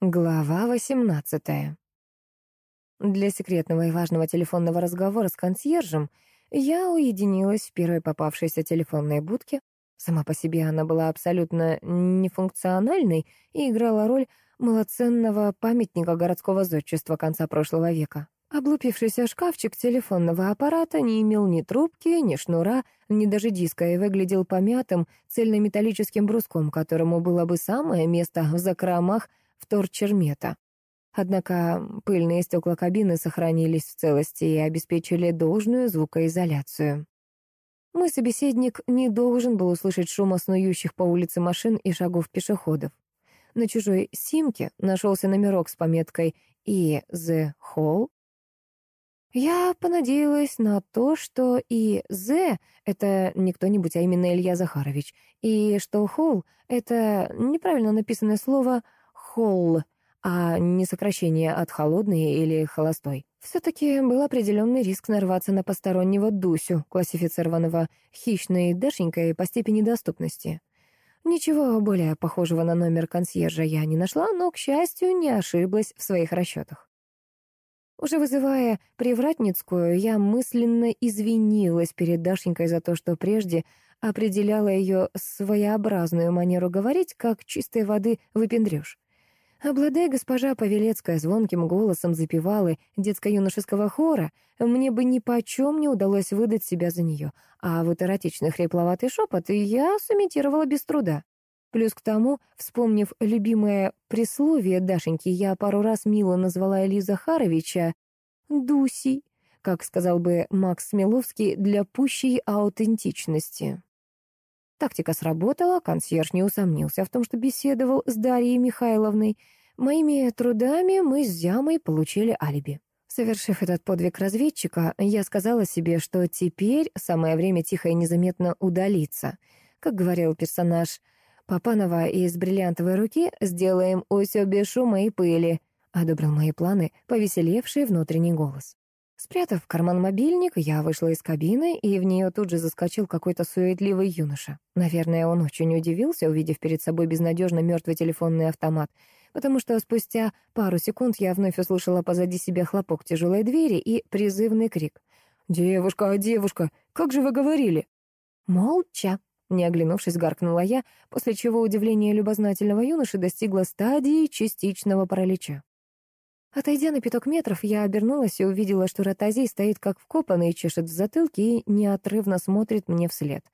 Глава 18. Для секретного и важного телефонного разговора с консьержем я уединилась в первой попавшейся телефонной будке. Сама по себе она была абсолютно нефункциональной и играла роль малоценного памятника городского зодчества конца прошлого века. Облупившийся шкафчик телефонного аппарата не имел ни трубки, ни шнура, ни даже диска и выглядел помятым цельнометаллическим бруском, которому было бы самое место в закромах вторчермета. Однако пыльные стекла кабины сохранились в целости и обеспечили должную звукоизоляцию. Мой собеседник не должен был услышать шума снующих по улице машин и шагов пешеходов. На чужой симке нашелся номерок с пометкой «И. The Hall». Я понадеялась на то, что и «З» — это не кто-нибудь, а именно Илья Захарович, и что «Холл» — это неправильно написанное слово холл, а не сокращение от холодный или холостой. Все-таки был определенный риск нарваться на постороннего Дусю, классифицированного хищной Дашенькой по степени доступности. Ничего более похожего на номер консьержа я не нашла, но, к счастью, не ошиблась в своих расчетах. Уже вызывая Привратницкую, я мысленно извинилась перед Дашенькой за то, что прежде определяла ее своеобразную манеру говорить, как чистой воды выпендрёшь. Обладая госпожа Павелецкая звонким голосом запевалы детско-юношеского хора, мне бы ни почем не удалось выдать себя за нее, а вот эротичный хрипловатый шепот я сымитировала без труда. Плюс к тому, вспомнив любимое присловие Дашеньки, я пару раз мило назвала Илью Захаровича «Дусей», как сказал бы Макс Смеловский, для пущей аутентичности. Тактика сработала, консьерж не усомнился в том, что беседовал с Дарьей Михайловной. Моими трудами мы с Зямой получили алиби. Совершив этот подвиг разведчика, я сказала себе, что теперь самое время тихо и незаметно удалиться. Как говорил персонаж Папанова из «Бриллиантовой руки», «сделаем усё без шума и пыли», одобрил мои планы повеселевший внутренний голос. Спрятав в карман мобильник, я вышла из кабины, и в нее тут же заскочил какой-то суетливый юноша. Наверное, он очень удивился, увидев перед собой безнадежно мертвый телефонный автомат, потому что спустя пару секунд я вновь услышала позади себя хлопок тяжелой двери и призывный крик. «Девушка, девушка, как же вы говорили?» «Молча», — не оглянувшись, гаркнула я, после чего удивление любознательного юноши достигло стадии частичного паралича. Отойдя на пяток метров, я обернулась и увидела, что ротозей стоит как вкопанный, чешет в затылке и неотрывно смотрит мне вслед.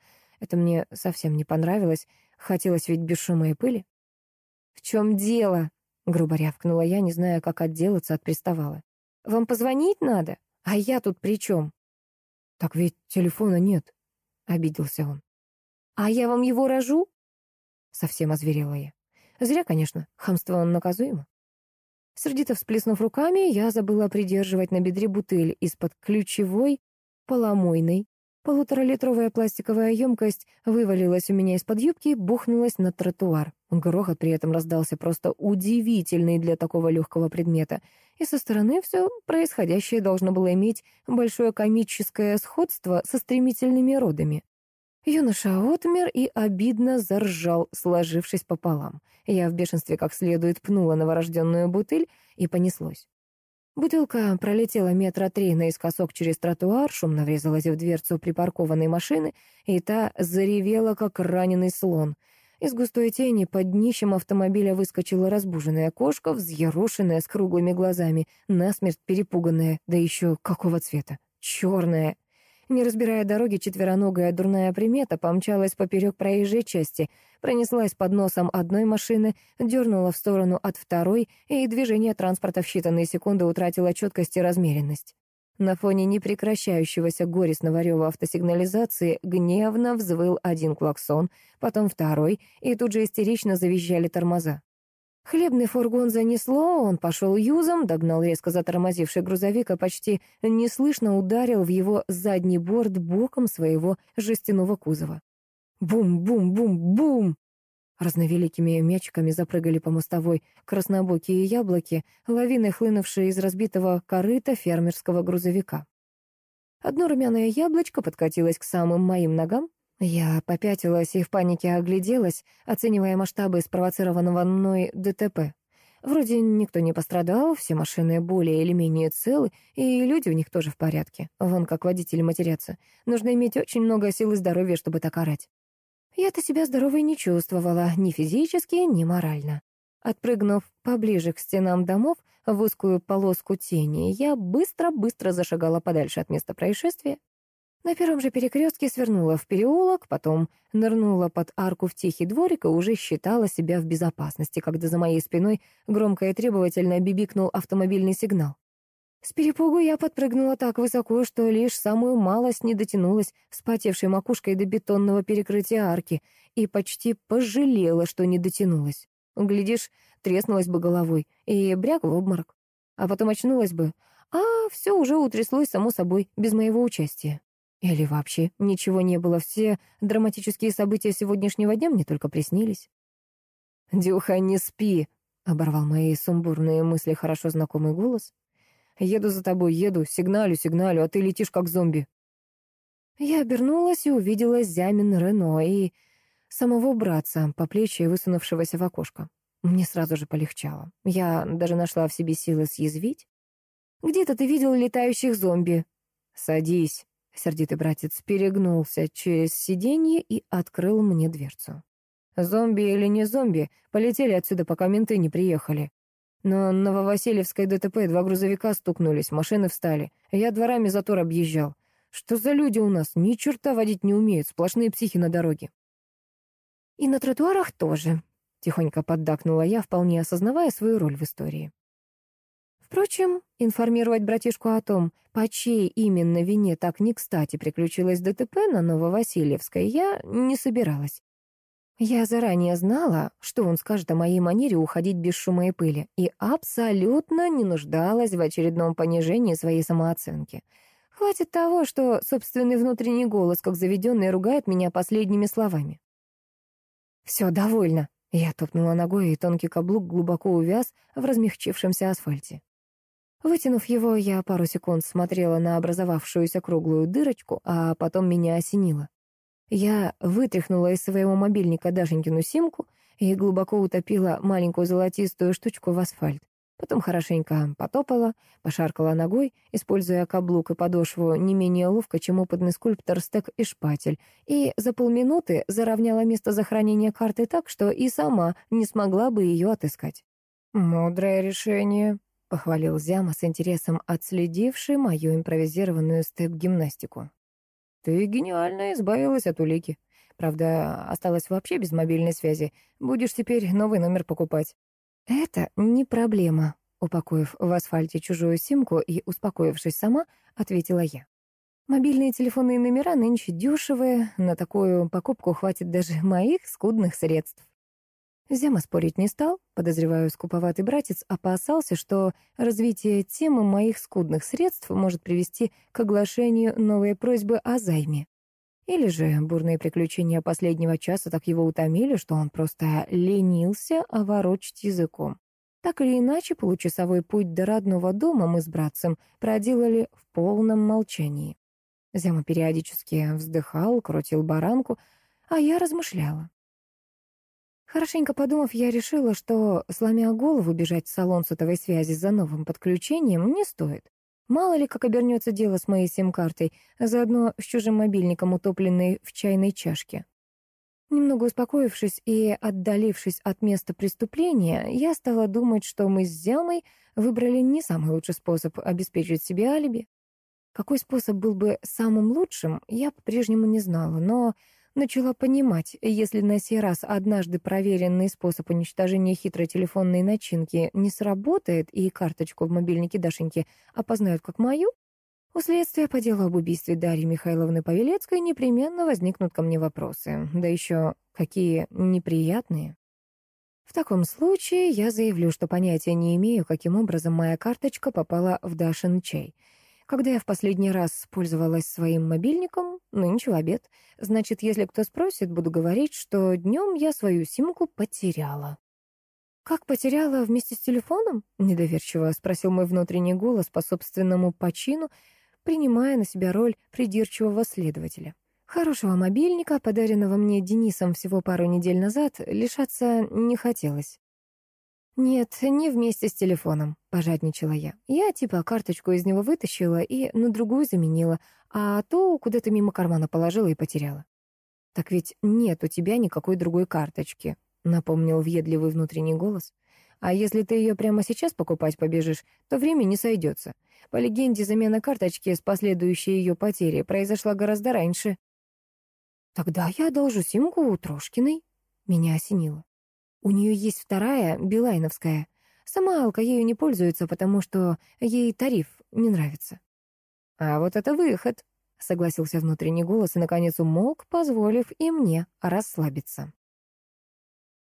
Это мне совсем не понравилось, хотелось ведь без шума и пыли. «В чем дело?» — грубо рявкнула я, не зная, как отделаться от приставала. «Вам позвонить надо? А я тут при чем?» «Так ведь телефона нет», — обиделся он. «А я вам его рожу?» Совсем озверела я. Зря, конечно, хамство наказуемо. Сердито всплеснув руками, я забыла придерживать на бедре бутыль из-под ключевой поломойной. Полуторалитровая пластиковая емкость вывалилась у меня из-под юбки и бухнулась на тротуар. Грохот при этом раздался просто удивительный для такого легкого предмета, и со стороны все происходящее должно было иметь большое комическое сходство со стремительными родами. Юноша отмер и обидно заржал, сложившись пополам. Я в бешенстве как следует пнула новорожденную бутыль, и понеслось. Бутылка пролетела метра три наискосок через тротуар, шумно врезалась в дверцу припаркованной машины, и та заревела, как раненый слон. Из густой тени под днищем автомобиля выскочила разбуженная кошка, взъерошенная, с круглыми глазами, насмерть перепуганная, да еще какого цвета? Черная. Не разбирая дороги, четвероногая дурная примета помчалась поперек проезжей части, пронеслась под носом одной машины, дернула в сторону от второй, и движение транспорта в считанные секунды утратило четкость и размеренность. На фоне непрекращающегося горестного рева автосигнализации гневно взвыл один клаксон, потом второй, и тут же истерично завизжали тормоза. Хлебный фургон занесло, он пошел юзом, догнал резко затормозивший грузовик, а почти неслышно ударил в его задний борт боком своего жестяного кузова. Бум-бум-бум-бум! Разновеликими мячиками запрыгали по мостовой краснобокие яблоки, лавиной хлынувшие из разбитого корыта фермерского грузовика. Одно румяное яблочко подкатилось к самым моим ногам, я попятилась и в панике огляделась, оценивая масштабы спровоцированного мной ДТП. Вроде никто не пострадал, все машины более или менее целы, и люди в них тоже в порядке. Вон как водители матерятся. Нужно иметь очень много сил и здоровья, чтобы так орать. Я-то себя здоровой не чувствовала, ни физически, ни морально. Отпрыгнув поближе к стенам домов, в узкую полоску тени, я быстро-быстро зашагала подальше от места происшествия. На первом же перекрестке свернула в переулок, потом нырнула под арку в тихий дворик и уже считала себя в безопасности, когда за моей спиной громко и требовательно бибикнул автомобильный сигнал. С перепугу я подпрыгнула так высоко, что лишь самую малость не дотянулась вспотевшей макушкой до бетонного перекрытия арки и почти пожалела, что не дотянулась. Глядишь, треснулась бы головой и бряк в обморок. А потом очнулась бы, а все уже утряслось само собой, без моего участия. Или вообще ничего не было, все драматические события сегодняшнего дня мне только приснились. «Дюха, не спи!» — оборвал мои сумбурные мысли хорошо знакомый голос. «Еду за тобой, еду, сигналю, сигналю, а ты летишь как зомби». Я обернулась и увидела Зямин Рено и самого братца, по плечи высунувшегося в окошко. Мне сразу же полегчало. Я даже нашла в себе силы съязвить. «Где-то ты видел летающих зомби?» «Садись», Сердитый братец перегнулся через сиденье и открыл мне дверцу. Зомби или не зомби, полетели отсюда, пока менты не приехали. Но на Нововасильевской ДТП два грузовика стукнулись, машины встали. Я дворами затор объезжал. Что за люди у нас? Ни черта водить не умеют, сплошные психи на дороге. И на тротуарах тоже, тихонько поддакнула я, вполне осознавая свою роль в истории. Впрочем, информировать братишку о том, по чьей именно вине так не кстати приключилось ДТП на Нововасильевской, я не собиралась. Я заранее знала, что он скажет о моей манере уходить без шума и пыли, и абсолютно не нуждалась в очередном понижении своей самооценки. Хватит того, что собственный внутренний голос, как заведенный, ругает меня последними словами. «Все, довольно», — я топнула ногой, и тонкий каблук глубоко увяз в размягчившемся асфальте. Вытянув его, я пару секунд смотрела на образовавшуюся круглую дырочку, а потом меня осенило. Я вытряхнула из своего мобильника Дашенькину симку и глубоко утопила маленькую золотистую штучку в асфальт. Потом хорошенько потопала, пошаркала ногой, используя каблук и подошву не менее ловко, чем опытный скульптор стек и шпатель, и за полминуты заровняла место захоронения карты так, что и сама не смогла бы ее отыскать. «Мудрое решение», — похвалил Зяма с интересом отследивший мою импровизированную степ-гимнастику. «Ты гениально избавилась от улики. Правда, осталась вообще без мобильной связи. Будешь теперь новый номер покупать». «Это не проблема», — упокоив в асфальте чужую симку и успокоившись сама, ответила я. «Мобильные телефонные номера нынче дешевые, на такую покупку хватит даже моих скудных средств». Зяма спорить не стал, подозреваю, скуповатый братец опасался, что развитие темы моих скудных средств может привести к оглашению новой просьбы о займе. Или же бурные приключения последнего часа так его утомили, что он просто ленился оворочить языком. Так или иначе, получасовой путь до родного дома мы с братцем проделали в полном молчании. Зяма периодически вздыхал, крутил баранку, а я размышляла. Хорошенько подумав, я решила, что, сломя голову, бежать в салон сотовой связи за новым подключением не стоит. Мало ли, как обернется дело с моей сим-картой, заодно с чужим мобильником, утопленной в чайной чашке. Немного успокоившись и отдалившись от места преступления, я стала думать, что мы с Зямой выбрали не самый лучший способ обеспечить себе алиби. Какой способ был бы самым лучшим, я по-прежнему не знала, но начала понимать, если на сей раз однажды проверенный способ уничтожения хитрой телефонной начинки не сработает и карточку в мобильнике Дашеньки опознают как мою, у следствия по делу об убийстве Дарьи Михайловны Павелецкой непременно возникнут ко мне вопросы, да еще какие неприятные. В таком случае я заявлю, что понятия не имею, каким образом моя карточка попала в Дашин чай — когда я в последний раз пользовалась своим мобильником, нынче обед. Значит, если кто спросит, буду говорить, что днем я свою симку потеряла. «Как потеряла вместе с телефоном?» — недоверчиво спросил мой внутренний голос по собственному почину, принимая на себя роль придирчивого следователя. Хорошего мобильника, подаренного мне Денисом всего пару недель назад, лишаться не хотелось. «Нет, не вместе с телефоном», — пожадничала я. Я типа карточку из него вытащила и на другую заменила, а то куда-то мимо кармана положила и потеряла. «Так ведь нет у тебя никакой другой карточки», — напомнил въедливый внутренний голос. «А если ты ее прямо сейчас покупать побежишь, то время не сойдется. По легенде, замена карточки с последующей ее потерей произошла гораздо раньше». «Тогда я одолжу симку у Трошкиной», — меня осенило. «У нее есть вторая, билайновская. Сама Алка ею не пользуется, потому что ей тариф не нравится». «А вот это выход», — согласился внутренний голос и, наконец, умолк, позволив и мне расслабиться.